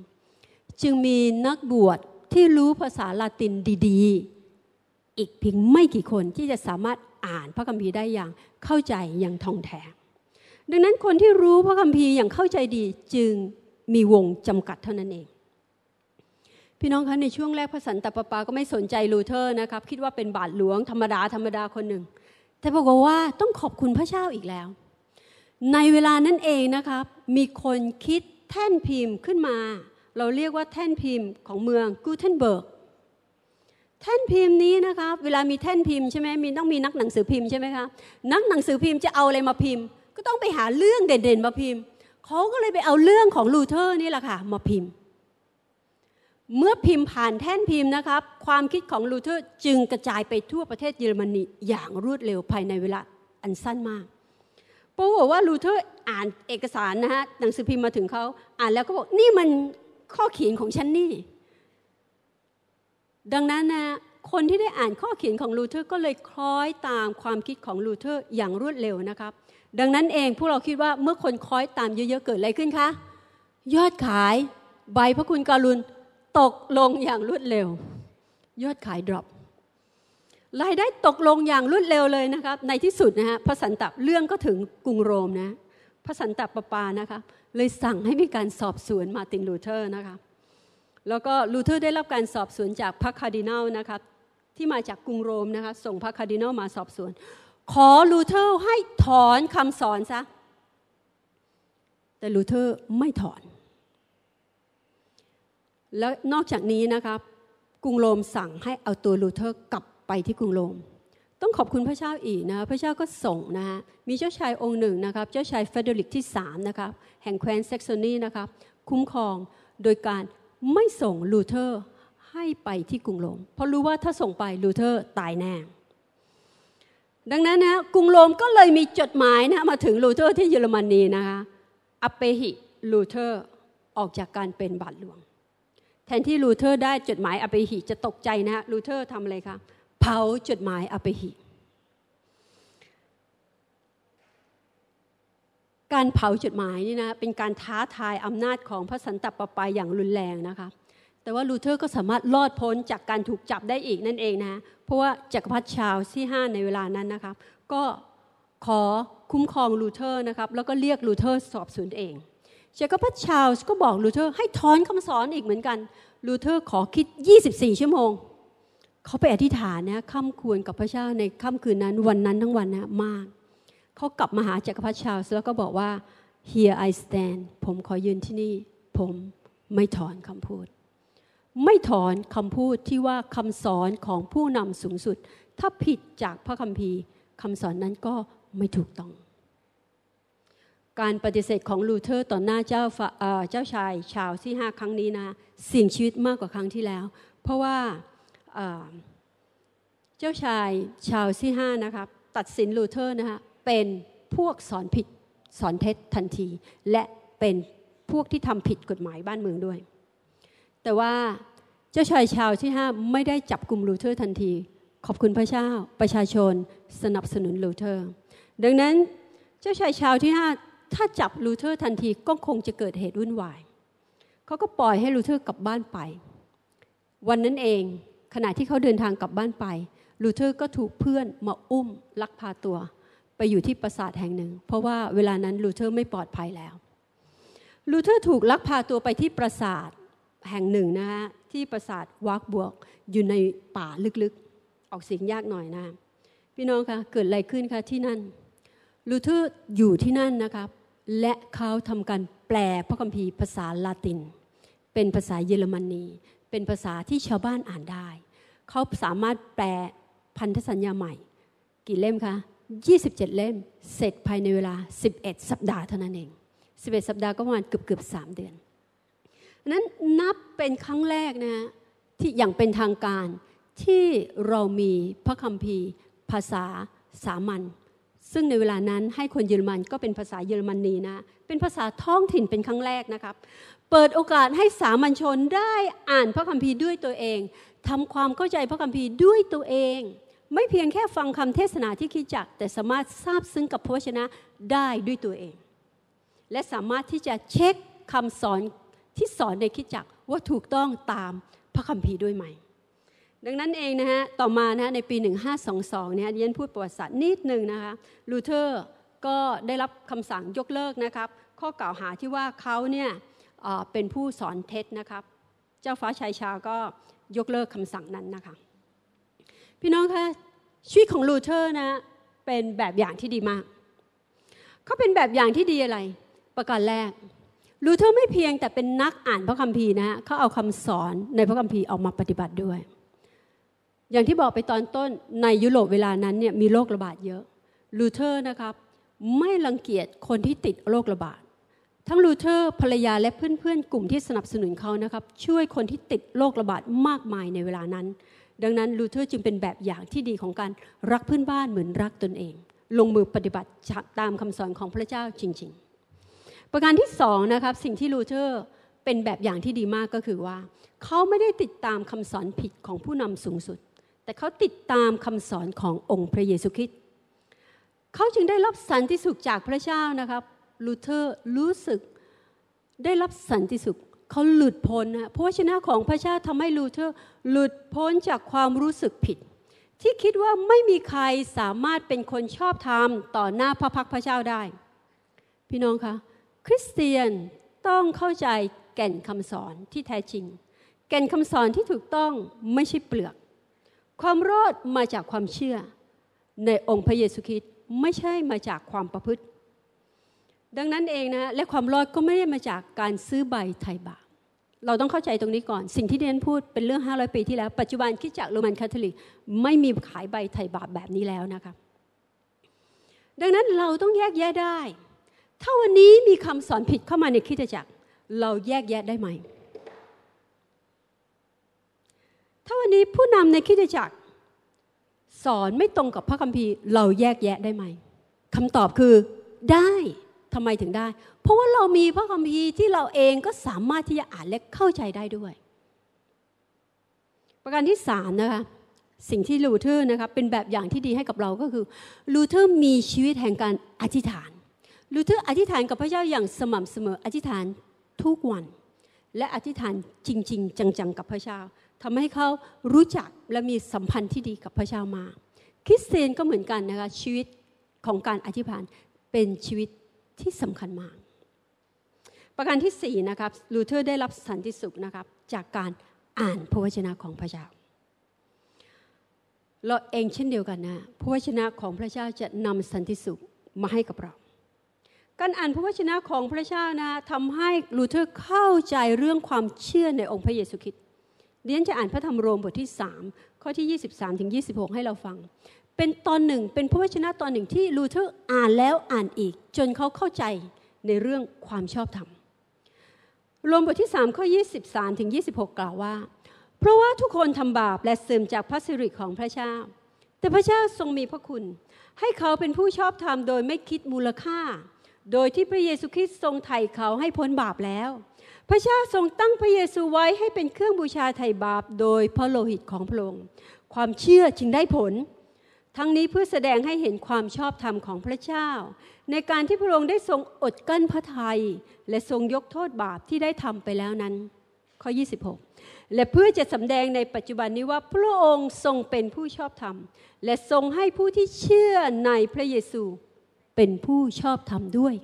จึงมีนักบวชที่รู้ภาษาลาตินดีๆ อีกเพียงไม่กี่คนที่จะสามารถอ่านพระคัมภีร์ได้อย่างเข้าใจอย่างท่องแท้ดังนั้นคนที่รู้พระคัมภีร์อย่างเข้าใจดีจึงมีวงจำกัดเท่านั้นเอง พี่น้องคะในช่วงแรกพระสันตะปาปาก็ไม่สนใจลูเทอร์นะครับ คิดว่าเป็นบาทหลวงธรรมดาธรรมดาคนหนึ่ง แต่บอกว่าต้องขอบคุณพระเจ้าอีกแล้ว ในเวลานั้นเองนะครับ มีคนคิดแท่นพิมพ์ขึ้นมา เราเรียกว่าแท่นพิมพ์ของเมืองกูเทนเบิร์กแท่นพิมพ์นี้นะครับเวลามีแท่นพิมพ์ใช่ไหมมีต้องมีนักหนังสือพิมพ์ใช่ไหมคะนักหนังสือพิมพ์จะเอาอะไรมาพิมพ์ ก็ต้องไปหาเรื่องเด่นๆมาพิมพ์เขาก็เลยไปเอาเรื่องของลูเทอร์นี่แหละค่ะมาพิมพ์ เมื่อพิมพ์ผ่านแท่นพิมพ์นะครับ ความคิดของลูเทอร์จึงกระจายไปทั่วประเทศเยอรมนีอย่างรวดเร็วภายในเวลาอันสั้นมากเพราะว่าลูเทอร์อ่านเอกสารนะฮะหนังสือพิมพ์มาถึงเขาอ่านแล้วก็บอกนี่มัน ข้อเขียนของฉันนี่ ดังนั้นนะคนที่ได้อ่านข้อเขียนของลูเทอร์ก็เลยคล้อยตามความคิดของลูเทอร์อย่างรวดเร็วนะครับ ดังนั้นเองพวกเราคิดว่าเมื่อคนคล้อยตามเยอะๆเกิดอะไรขึ้นคะยอดขายใบพระคุณการุณย์ตกลงอย่างรวดเร็ว ยอดขาย drop รายได้ตกลงอย่างรวดเร็วเลยนะครับ ในที่สุดนะฮะพระสันตะเรื่องก็ถึงกรุงโรมนะพระสันตะปาปานะคะ เลยสั่งให้มีการสอบสวนมาร์ตินลูเทอร์นะคะแล้วก็ลูเทอร์ได้รับการสอบสวนจากพระคาร์ดินัลนะครับที่มาจากกรุงโรมนะคะส่งพระคาร์ดินัลมาสอบสวน ขอลูเทอร์ให้ถอนคำสอนซะแต่ลูเทอร์ไม่ถอน แล้วนอกจากนี้นะครับกรุงโรมสั่งให้เอาตัวลูเทอร์กลับไปที่กรุงโรม ต้องขอบคุณพระเจ้าอีกนะพระเจ้าก็ส่งนะฮะมีเจ้าชายองค์หนึ่งนะครับ เจ้าชายเฟเดริกที่สามนะครับแห่งแคว้นแซกโซนีนะครับคุ้มครองโดยการไม่ส่งลูเทอร์ให้ไปที่กรุงโรมเพราะรู้ว่าถ้าส่งไปลูเทอร์ตายแน่ดังนั้นนะกรุงโรมก็เลยมีจดหมายนะมาถึงลูเทอร์ที่เยอรมนีนะคะอเปหิลูเทอร์ออกจากการเป็นบาทหลวง แทนที่ลูเทอร์ได้จดหมายอเปหิจะตกใจนะลูเทอร์ทำอะไรคะ เผาจดหมายอเปหิ การเผาจดหมายนี่นะเป็นการท้าทายอำนาจของพระสันตะปาปาอย่างรุนแรงนะคะแต่ว่าลูเทอร์ก็สามารถรอดพ้นจากการถูกจับได้อีกนั่นเองนะเพราะว่าจักรพรรดิชาร์ลส์ที่5ในเวลานั้นนะครับ ก็ขอคุ้มครองลูเทอร์นะครับแล้วก็เรียกลูเทอร์สอบสวนเองจักรพรรดิชาร์ลส์ก็บอกลูเทอร์ให้ถอนคำสอนอีกเหมือนกันลูเทอร์ขอคิด 24 ชั่วโมง เขาไปอธิษฐานนะคร่ำครวญกับพระเจ้าในค่ำคืนนั้นวันนั้นทั้งวันนะมาก เขากลับมาหาจักรพรรดิชาร์ลส์แล้วก็บอกว่า here I stand ผมขอยืนที่นี่ ผมไม่ถอนคำพูด ไม่ถอนคำพูดที่ว่าคำสอนของผู้นำสูงสุด ถ้าผิดจากพระคัมภีร์คำสอนนั้นก็ไม่ถูกต้อง การปฏิเสธของลูเทอร์ต่อหน้าเจ้าเจ้าชายชาร์ลที่ห้าครั้งนี้นะเสี่ยงชีวิตมากกว่าครั้งที่แล้ว เพราะว่า เจ้าชายชาร์ลที่ห้านะครับตัดสินลูเทอร์นะคะเป็นพวกสอนผิดสอนเท็จทันที และเป็นพวกที่ทำผิดกฎหมายบ้านเมืองด้วย แต่ว่าเจ้าชายชาร์ลที่ห้าไม่ได้จับกลุ่มลูเทอร์ทันที ขอบคุณพระเจ้าประชาชนสนับสนุนลูเทอร์ ดังนั้นเจ้าชายชาร์ลที่ห้าถ้าจับลูเทอร์ทันทีก็คงจะเกิดเหตุวุ่นวายเขาก็ปล่อยให้ลูเทอร์กลับบ้านไป วันนั้นเอง ขณะที่เขาเดินทางกลับบ้านไป ลูเทอร์ก็ถูกเพื่อนมาอุ้มลักพาตัว ไปอยู่ที่ปราสาทแห่งหนึ่ง เพราะว่าเวลานั้นลูเทอร์ไม่ปลอดภัยแล้ว ลูเทอร์ถูกลักพาตัวไปที่ปราสาทแห่งหนึ่งนะฮะที่ปราสาทวาร์ทบวร์กอยู่ในป่าลึกๆ ออกเสียงยากหน่อยนะ พี่น้องคะเกิดอะไรขึ้นคะที่นั่น ลูเทอร์อยู่ที่นั่นนะครับและเขาทำการแปลพระคัมภีร์ภาษาลาติน เป็นภาษาเยอรมนี เป็นภาษาที่ชาวบ้านอ่านได้ เขาสามารถแปลพันธสัญญาใหม่ กี่เล่มคะ 27 เล่ม เสร็จภายในเวลา 11 สัปดาห์เท่านั้นเอง 11 สัปดาห์ก็ประมาณเกือบเกือบ3เดือนนั้นนับเป็นครั้งแรกนะที่อย่างเป็นทางการที่เรามีพระคัมภีร์ ภาษาสามัญซึ่งในเวลานั้นให้คนเยอรมันก็เป็นภาษาเยอรมนีนะ เป็นภาษาท้องถิ่นเป็นครั้งแรกนะครับ เปิดโอกาสให้สามัญชนได้อ่านพระคัมภีร์ด้วยตัวเองทำความเข้าใจพระคัมภีร์ด้วยตัวเอง ไม่เพียงแค่ฟังคำเทศนาที่คิดจัก แต่สามารถทราบซึ้งกับพระวจนะได้ด้วยตัวเอง และสามารถที่จะเช็คคำสอนที่สอนในคิดจักว่าถูกต้องตามพระคัมภีร์ด้วยไหม ดังนั้นเองนะฮะต่อมานะในปี 1522เนี่ยดิฉันพูดประวัติศาสตร์นิดหนึ่งนะคะลูเทอร์ก็ได้รับคำสั่งยกเลิกนะครับข้อกล่าวหาที่ว่าเขาเนี่ย เป็นผู้สอนเท็จนะครับ เจ้าฟ้าชายชาร์ลก็ยกเลิกคำสั่งนั้นนะคะ พี่น้องคะชีวิตของลูเทอร์นะเป็นแบบอย่างที่ดีมาก เขาเป็นแบบอย่างที่ดีอะไร ประการแรกลูเทอร์ไม่เพียงแต่เป็นนักอ่านพระคัมภีร์นะเขาเอาคำสอนในพระคัมภีร์ออกมาปฏิบัติด้วย อย่างที่บอกไปตอนต้นในยุโรปเวลานั้นเนี่ยมีโรคระบาดเยอะลูเทอร์นะครับไม่รังเกียจคนที่ติดโรคระบาด ทั้งลูเทอร์ภรรยาและเพื่อนๆ กลุ่มที่สนับสนุนเขานะครับช่วยคนที่ติดโรคระบาดมากมายในเวลานั้น ดังนั้นลูเทอร์จึงเป็นแบบอย่างที่ดีของการรักเพื่อนบ้านเหมือนรักตนเอง ลงมือปฏิบัติตามคำสอนของพระเจ้าจริง ๆ ประการที่สองนะครับสิ่งที่ลูเทอร์เป็นแบบอย่างที่ดีมากก็คือว่า เขาไม่ได้ติดตามคำสอนผิดของผู้นำสูงสุด แต่เขาติดตามคำสอนขององค์พระเยซูคริสต์เขาจึงได้รับสันติสุขจากพระเจ้านะครับ ลูเทอร์รู้สึกได้รับสันติสุขเขาหลุดพ้นนะพระวจนะของพระเจ้าทำให้ลูเทอร์หลุดพ้นจากความรู้สึกผิด ที่คิดว่าไม่มีใครสามารถเป็นคนชอบธรรมต่อหน้าพระพักตร์พระเจ้าได้ พี่น้องคะคริสเตียนต้องเข้าใจแก่นคำสอนที่แท้จริง แก่นคำสอนที่ถูกต้องไม่ใช่เปลือก ความรอดมาจากความเชื่อ ในองค์พระเยซูคริสต์ไม่ใช่มาจากความประพฤติ ดังนั้นเองนะและความรอดก็ไม่ได้มาจากการซื้อใบไถ่บาปเราต้องเข้าใจตรงนี้ก่อน สิ่งที่เดนพูดเป็นเรื่อง 500 ปีที่แล้ว ปัจจุบันคิดจากโรมันคาทอลิกไม่มีขายใบไถ่บาปแบบนี้แล้วนะคะดังนั้นเราต้องแยกแยะได้ ถ้าวันนี้มีคำสอนผิดเข้ามาในคิดจักร เราแยกแยะได้ไหม ถ้าวันนี้ผู้นำในคริสตจักร สอนไม่ตรงกับพระคัมภีร์ เราแยกแยะได้ไหมคำตอบคือได้ ทำไมถึงได้ เพราะว่าเรามีพระคัมภีร์ที่เราเองก็สามารถที่จะอ่านและเข้าใจได้ด้วย ประการที่สามนะคะสิ่งที่ลูเทอร์นะคะเป็นแบบอย่างที่ดีให้กับเราก็คือลูเทอร์มีชีวิตแห่งการอธิษฐานลูเทอร์อธิษฐานกับพระเจ้าอย่างสม่ำเสมออธิษฐานทุกวัน และอธิษฐานจริง ๆ จังๆ กับพระเจ้าทำให้เขารู้จักและมีสัมพันธ์ที่ดีกับพระเจ้ามากคริสเตียนก็เหมือนกันนะคะชีวิตของการอธิษฐานเป็นชีวิต ที่สำคัญมาก ประการที่สี่นะครับ ลูเทอร์ได้รับสันติสุขนะครับ จากการอ่านพระวจนะของพระเจ้า เราเองเช่นเดียวกันนะ พระวจนะของพระเจ้าจะนำสันติสุขมาให้กับเรา การอ่านพระวจนะของพระเจ้านะทำให้ลูเทอร์เข้าใจเรื่องความเชื่อในองค์พระเยซูคริสต์เรียนจะอ่านพระธรรมโรมบทที่ 3 ข้อที่ 23ถึง26 ให้เราฟัง เป็นตอนหนึ่งเป็นพระวจนะตอนหนึ่งที่ลูเทอร์อ่านแล้วอ่านอีก จนเขาเข้าใจในเรื่องความชอบธรรมโรมบทที่3ข้อ23ถึง26 กล่าวว่า เพราะว่าทุกคนทำบาปและเสื่อมจากพระสิริของพระเจ้า แต่พระเจ้าทรงมีพระคุณ ให้เขาเป็นผู้ชอบธรรมโดยไม่คิดมูลค่า โดยที่พระเยซูคริสต์ทรงไถ่เขาให้พ้นบาปแล้ว พระเจ้าทรงตั้งพระเยซูไว้ให้เป็นเครื่องบูชาไถ่บาป โดยพระโลหิตของพระองค์ความเชื่อจึงได้ผล ทั้งนี้เพื่อแสดงให้เห็นความชอบธรรมของพระเจ้า ในการที่พระองค์ได้ทรงอดกั้นพระทัยและทรงยกโทษบาปที่ได้ทำไปแล้วนั้น ข้อ 26 และเพื่อจะสำแดงในปัจจุบันนี้ว่าพระองค์ทรงเป็นผู้ชอบธรรม และทรงให้ผู้ที่เชื่อในพระเยซูเป็นผู้ชอบธรรมด้วย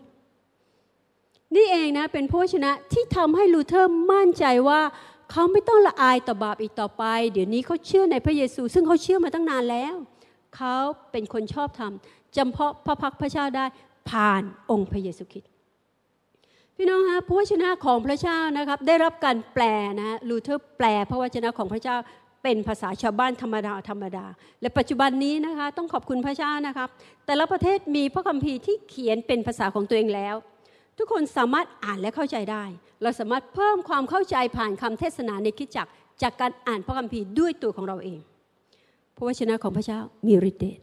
นี่เองนะเป็นพระวจนะที่ทำให้ลูเทอร์มั่นใจว่าเขาไม่ต้องละอายต่อบาปอีกต่อไป เดี๋ยวนี้เขาเชื่อในพระเยซู ซึ่งเขาเชื่อมาตั้งนานแล้ว เขาเป็นคนชอบธรรมจำเพาะพระพักตร์พระเจ้าได้ผ่านองค์พระเยซูคริสต์พี่น้องฮะพระวจนะของพระเจ้านะครับ ได้รับการแปลนะลูเทอร์แปลพระวจนะของพระเจ้าเป็นภาษาชาวบ้านธรรมดาธรรมดา และปัจจุบันนี้นะคะต้องขอบคุณพระเจ้านะครับ แต่ละประเทศมีพระคัมภีร์ที่เขียนเป็นภาษาของตัวเองแล้ว ทุกคนสามารถอ่านและเข้าใจได้ เราสามารถเพิ่มความเข้าใจผ่านคำเทศนาในคริสตจักรจากการอ่านพระคัมภีร์ด้วยตัวของเราเอง พระวจนะของพระเจ้ามีฤทธิ์เดช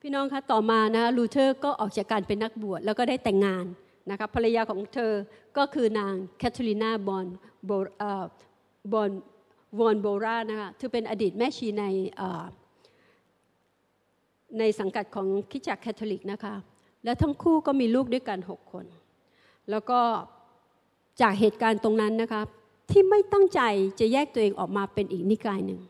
พี่น้องคะต่อมานะลูเทอร์ก็ออกจากการเป็นนักบวชแล้วก็ได้แต่งงานนะครับภรรยาของเธอก็คือนางแคทเธอรีนาวอนวอนวอนโบรานะคะเธอเป็นอดีตแม่ชีในในสังกัดของคริสตจักรแคทอลิกนะคะและทั้งคู่ก็มีลูกด้วยกันหกคน แล้วก็จากเหตุการณ์ตรงนั้นนะคะที่ไม่ตั้งใจจะแยกตัวเองออกมาเป็นอีกนิกายหนึ่ง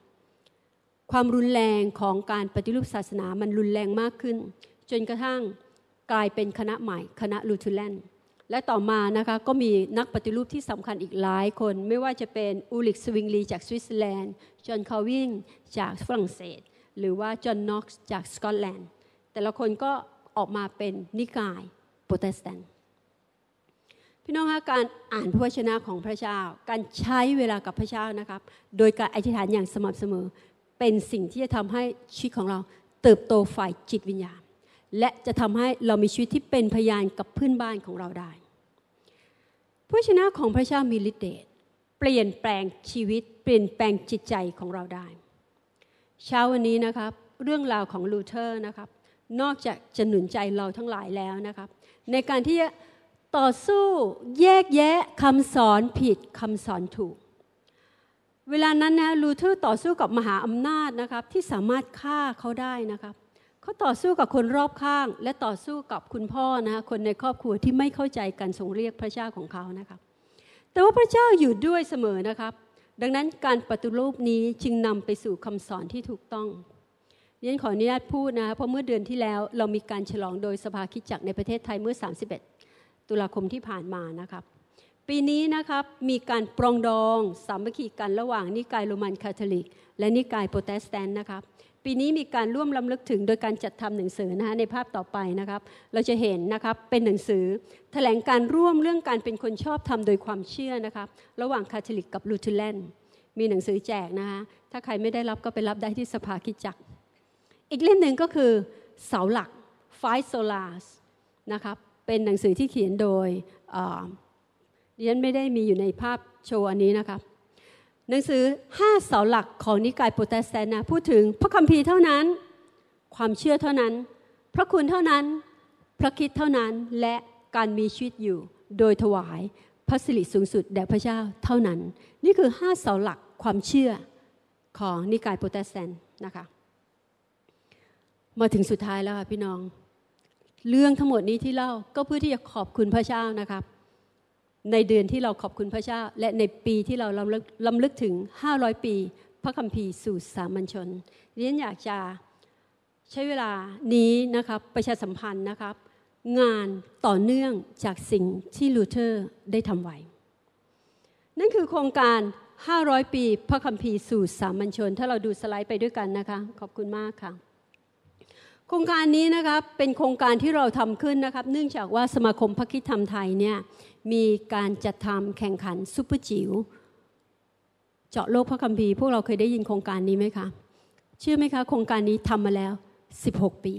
ความรุนแรงของการปฏิรูปศาสนามันรุนแรงมากขึ้น จนกระทั่งกลายเป็นคณะใหม่ คณะลูเทอร์แลนและต่อมานะคะก็มีนักปฏิรูปที่สำคัญอีกหลายคน ไม่ว่าจะเป็นอูลริชสวิงลีจากสวิตเซอร์แลนด์จอห์นคาลวินจากฝรั่งเศส หรือว่าจอห์นน็อกซ์จากสกอตแลนด์แต่ละคนก็ออกมาเป็นนิกายโปรเตสแตนต์พี่น้องคะการอ่านพระวจนะของพระเจ้า การใช้เวลากับพระเจ้านะครับ โดยการอธิษฐานอย่างสม่ำเสมอ เป็นสิ่งที่จะทำให้ชีวิตของเราเติบโตฝ่ายจิตวิญญาณ และจะทำให้เรามีชีวิตที่เป็นพยานกับเพื่อนบ้านของเราได้พระวจนะของพระเจ้ามีฤทธิ์เดชเปลี่ยนแปลงชีวิต เปลี่ยนแปลงจิตใจของเราได้ เช้าวันนี้นะครับเรื่องราวของลูเทอร์นะครับ นอกจากจะหนุนใจเราทั้งหลายแล้วนะครับ ในการที่จะต่อสู้แยกแยะคำสอนผิดคำสอนถูก เวลานั้นนะลูเทอร์ต่อสู้กับมหาอำนาจนะครับที่สามารถฆ่าเขาได้นะครับเขาต่อสู้กับคนรอบข้าง และต่อสู้กับคุณพ่อนะคนในครอบครัวที่ไม่เข้าใจการทรงเรียกพระเจ้าของเขานะครับแต่ว่าพระเจ้าอยู่ด้วยเสมอนะครับ ดังนั้นการปฏิรูปนี้จึงนำไปสู่คำสอนที่ถูกต้องเรียนขออนุญาตพูดนะเพราะเมื่อเดือนที่แล้วเรามีการฉลองโดยสภาคริสตจักรในประเทศไทยเมื่อ 31 ตุลาคมที่ผ่านมานะครับ ปีนี้นะครับมีการปรองดองสามัคคีกันระหว่างนิกายโรมันคาทอลิก และนิกายโปรเตสแตนต์นะครับปีนี้มีการร่วมรำลึกถึงโดยการจัดทำหนังสือนะคะในภาพต่อไปนะครับ เราจะเห็นนะครับเป็นหนังสือแถลงการณ์ร่วมเรื่องการเป็นคนชอบธรรมโดยความเชื่อนะครับระหว่างคาทอลิกกับลูเทอร์แลนมีหนังสือแจกนะคะถ้าใครไม่ได้รับก็ไปรับได้ที่สภาคิดจัก อีกเล่มหนึ่งก็คือเสาหลัก Five Solas นะครับเป็นหนังสือที่เขียนโดย ดิฉันไม่ได้มีอยู่ในภาพโชว์อันนี้นะครับหนังสือห้าเสาหลักของนิกายโปรเตสแตนต์นะพูดถึงพระคัมภีร์เท่านั้น ความเชื่อเท่านั้น พระคุณเท่านั้น พระคิดเท่านั้นและการมีชีวิตอยู่ โดยถวายพระสิริสูงสุดแด่พระเจ้าเท่านั้น นี่คือห้าเสาหลักความเชื่อของนิกายโปรเตสแตนต์นะคะมาถึงสุดท้ายแล้วค่ะพี่น้อง เรื่องทั้งหมดนี้ที่เล่าก็เพื่อที่จะขอบคุณพระเจ้านะครับ ในเดือนที่เราขอบคุณพระเจ้า และในปีที่เราลำลึกลำลึกถึง 500 ปี พระคัมภีร์สู่สามัญชนเรียนอยากจะใช้เวลานี้นะครับประชาสัมพันธ์นะครับ งานต่อเนื่องจากสิ่งที่ลูเทอร์ได้ทำไว้ นั่นคือโครงการ 500 ปี พระคัมภีร์สู่สามัญชน ถ้าเราดูสไลด์ไปด้วยกันนะคะ ขอบคุณมากค่ะ ครงการนี้นะครับเป็นโครงการที่เราทำขึ้นนะครับ เนื่องจากว่าสมาคมพระคิดธรรมไทยเนี่ยมีการจัดทำแข่งขันซุปเปอร์จิ๋วเจาะโลกพระคัมภีร์พวกเราเคยได้ยินโครงการนี้ไหมคะเชื่อไหมคะ โครงการนี้ทำมาแล้ว 16 ปี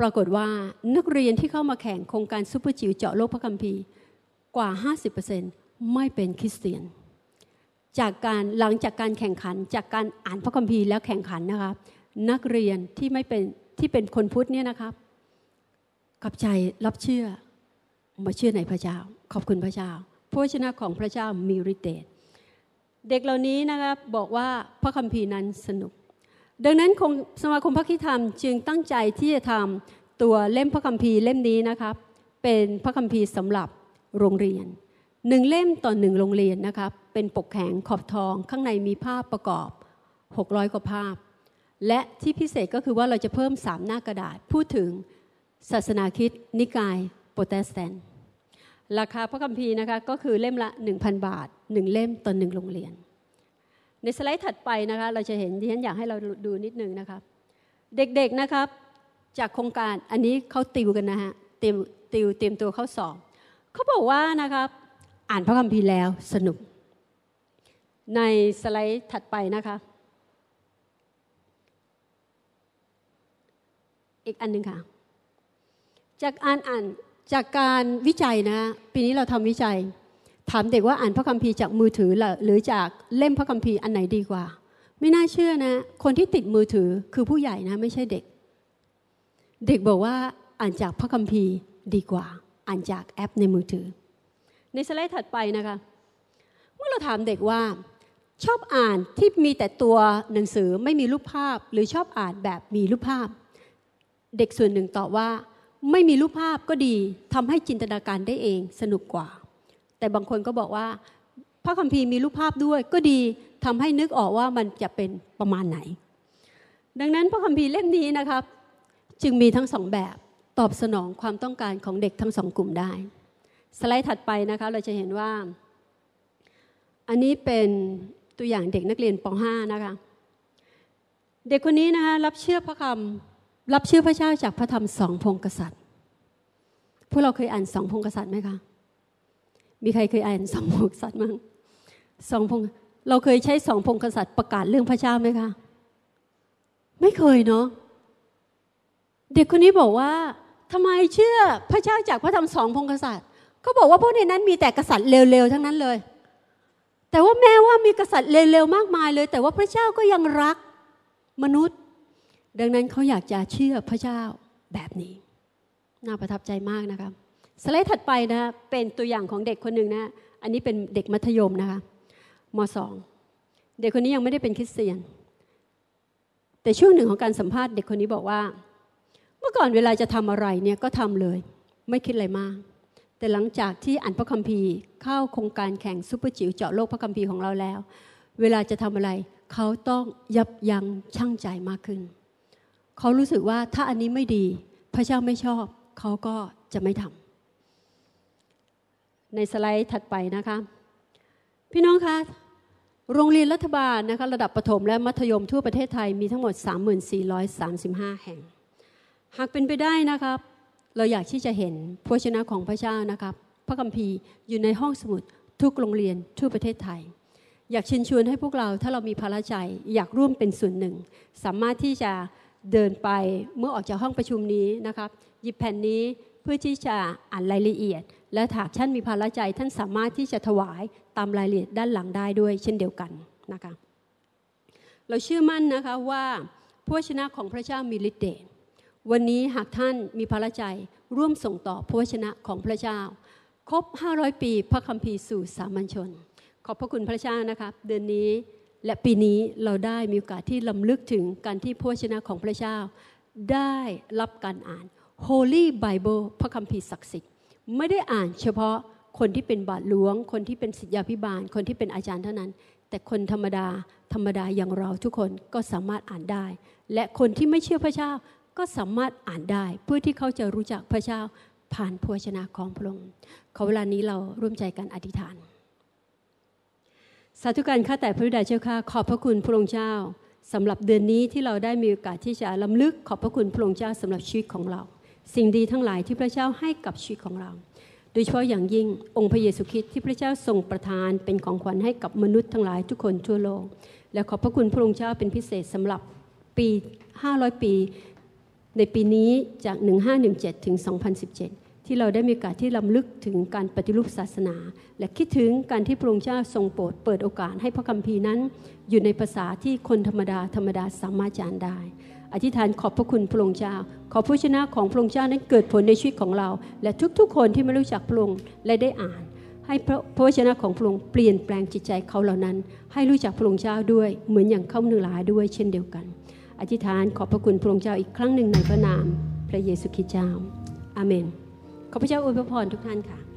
ปรากฏว่านักเรียนที่เข้ามาแข่งโครงการซูเปอร์จิ๋วเจาะโลกพระคัมภีร์กว่า 50%ไม่เป็นคริสเตียน จากการหลังจากการแข่งขันจากการอ่านพระคัมภีร์แล้วแข่งขันนะคะนักเรียนที่ไม่เป็น ที่เป็นคนพุทธเนี่ยนะครับ กับใจรับเชื่อมาเชื่อในพระเจ้า ขอบคุณพระเจ้าพระชนะของพระเจ้ามีฤทธิ์เดชเด็กเหล่านี้นะครับบอกว่าพระคัมภีร์นั้นสนุก ดังนั้นคงสมาคมพระคิธรรมจึงตั้งใจที่จะทำตัวเล่มพระคัมภีร์เล่มนี้นะครับ เป็นพระคัมภีร์สำหรับโรงเรียนหนึ่งเล่มต่อหนึ่งโรงเรียนนะครับเป็นปกแข็งขอบทองข้างในมีภาพประกอบ 600 กว่าภาพ และที่พิเศษก็คือว่าเราจะเพิ่มสามหน้ากระดาษ พูดถึงศาสนาคริสต์นิกายโปรเตสแตนต์ราคาพระคัมภีร์นะคะก็คือเล่มละ 1,000 บาท 1 เล่มต่อหนึ่งโรงเรียน ในสไลด์ถัดไปนะคะเราจะเห็นที่ฉันอยากให้เราดูนิดนึงนะครับ เด็กๆนะครับจากโครงการอันนี้เขาติวกันนะฮะเตรียมติวเตรียมตัวเข้าสอบเขาบอกว่านะครับอ่านพระคัมภีร์แล้วสนุก ในสไลด์ถัดไปนะคะ อีกอันหนึ่งค่ะ จากอ่านอ่านจากการวิจัยนะ ปีนี้เราทำวิจัย ถามเด็กว่าอ่านพระคัมภีร์จากมือถือหรือจากเล่มพระคัมภีร์อันไหนดีกว่า ไม่น่าเชื่อนะ คนที่ติดมือถือคือผู้ใหญ่นะ ไม่ใช่เด็ก เด็กบอกว่าอ่านจากพระคัมภีร์ดีกว่า อ่านจากแอปในมือถือ ในสไลด์ถัดไปนะคะ เมื่อเราถามเด็กว่าชอบอ่านที่มีแต่ตัวหนังสือไม่มีรูปภาพ หรือชอบอ่านแบบมีรูปภาพ เด็กส่วนหนึ่งตอบว่า ไม่มีรูปภาพก็ดีทำให้จินตนาการได้เองสนุกกว่า แต่บางคนก็บอกว่า พระคัมภีร์มีรูปภาพด้วยก็ดีทำให้นึกออกว่ามันจะเป็นประมาณไหน ดังนั้นพระคัมภีร์เล่มนี้นะครับ จึงมีทั้งสองแบบตอบสนองความต้องการของเด็กทั้งสองกลุ่มได้ สไลด์ถัดไปนะคะเราจะเห็นว่า อันนี้เป็นตัวอย่างเด็กนักเรียนป .5 นะคะ เด็กคนนี้นะคะรับเชื่อพระคำ รับเชื่อพระเจ้าจากพระธรรมสองพงกษัตริย์ พวกเราเคยอ่านสองพงกษัตริย์ไหมคะ มีใครเคยอ่านสองพงกษัตริย์มั้งสองพงเราเคยใช้สองพงกษัตริย์ประกาศเรื่องพระเจ้าไหมคะ ไม่เคยเนาะ เด็กคนนี้บอกว่าทำไมเชื่อพระเจ้าจากพระธรรมสองพงกษัตริย์เขาบอกว่าพวกในนั้นมีแต่กษัตริย์เร็วๆทั้งนั้นเลย แต่ว่าแม้ว่ามีกษัตริย์เร็วๆมากมายเลย แต่ว่าพระเจ้าก็ยังรักมนุษย์ ดังนั้นเขาอยากจะเชื่อพระเจ้าแบบนี้ น่าประทับใจมากนะคะสไลด์ถัดไปนะเป็นตัวอย่างของเด็กคนหนึ่งนะอันนี้เป็นเด็กมัธยมนะคะมสองเด็กคนนี้ยังไม่ได้เป็นคริสเตียน แต่ช่วงหนึ่งของการสัมภาษณ์เด็กคนนี้บอกว่า เมื่อก่อนเวลาจะทำอะไรเนี่ยก็ทำเลย ไม่คิดอะไรมาก แต่หลังจากที่อ่านพระคัมภีร์เข้าโครงการแข่งซูเปอร์จิ๋วเจาะโลกพระคัมภีร์ของเราแล้ว เวลาจะทำอะไร เขาต้องยับยั้งชั่งใจมากขึ้น เขารู้สึกว่าถ้าอันนี้ไม่ดี พระเจ้าไม่ชอบ เขาก็จะไม่ทำในสไลด์ถัดไปนะคะ พี่น้องคะโรงเรียนรัฐบาลนะคะระดับประถมและมัธยมทั่วประเทศไทยมีทั้งหมด 3435 แห่ง หากเป็นไปได้นะครับ เราอยากที่จะเห็นพระชนะของพระเจ้านะครับ พระคัมภีร์อยู่ในห้องสมุดทุกโรงเรียนทั่วประเทศไทย อยากเชิญชวนให้พวกเราถ้าเรามีภาระใจอยากร่วมเป็นส่วนหนึ่ง สามารถที่จะ เดินไปเมื่อออกจากห้องประชุมนี้นะครับหยิบแผ่นนี้เพื่อที่จะอ่านรายละเอียด และหากท่านมีภาระใจท่านสามารถที่จะถวายตามรายละเอียดด้านหลังได้ด้วย เช่นเดียวกันนะคะเราเชื่อมั่นนะคะว่าพระชนะของพระเจ้ามีฤทธิ์เดชวันนี้หากท่านมีภาระใจร่วมส่งต่อพระชนะของพระเจ้า ครบ 500 ปี พระคัมภีร์สู่สามัญชน ขอบพระคุณพระเจ้านะครับเดือนนี้ และปีนี้เราได้มีโอกาสที่ลำลึกถึงการที่พระชนะของพระเจ้า ได้รับการอ่าน Holy Bible พระคัมภีร์ศักดิ์สิทธิ์ไม่ได้อ่านเฉพาะคนที่เป็นบาทหลวง คนที่เป็นศิษยาพิบาล คนที่เป็นอาจารย์เท่านั้น แต่คนธรรมดา ธรรมดาอย่างเราทุกคนก็สามารถอ่านได้ และคนที่ไม่เชื่อพระเจ้าก็สามารถอ่านได้ เพื่อที่เขาจะรู้จักพระเจ้าผ่านพระชนะของพระองค์ขอเวลานี้เราร่วมใจกันอธิษฐาน สาธุการข้าแต่พระบิดาเจ้าข้าขอบพระคุณพระองค์เจ้าสำหรับเดือนนี้ที่เราได้มีโอกาสที่จะลำลึกขอบพระคุณพระองค์เจ้าสำหรับชีวิตของเรา สิ่งดีทั้งหลายที่พระเจ้าให้กับชีวิตของเรา โดยเฉพาะอย่างยิ่งองค์พระเยซูคริสต์ที่พระเจ้าทรงประทานเป็นของขวัญให้กับมนุษย์ทั้งหลายทุกคนทั่วโลก และขอบพระคุณพระองค์เจ้าเป็นพิเศษสำหรับปี 500 ปี ในปีนี้จาก 1517 ถึง 2017 ที่เราได้มีโอกาสที่ลำลึกถึงการปฏิรูปศาสนา และคิดถึงการที่พระองค์เจ้าทรงโปรดเปิดโอกาสให้พระคัมภีร์นั้น อยู่ในภาษาที่คนธรรมดาธรรมดาสามารถจานได้ อธิษฐานขอบพระคุณพระองค์เจ้า ขอพระชนะของพระองค์เจ้านั้นเกิดผลในชีวิตของเรา และทุกๆ คนที่ไม่รู้จักพระองค์และได้อ่าน ให้พระพระวจนะของพระองค์เปลี่ยนแปลงจิตใจเขาเหล่านั้น ให้รู้จักพระองค์เจ้าด้วยเหมือนอย่างเขาหนึ่งหลายด้วยเช่นเดียวกัน อธิษฐานขอบพระคุณพระองค์เจ้าอีกครั้งหนึ่งในพระนาม พระเยซูคริสต์เจ้าอาเมน ขอพระเจ้าอวยพรทุกท่านค่ะ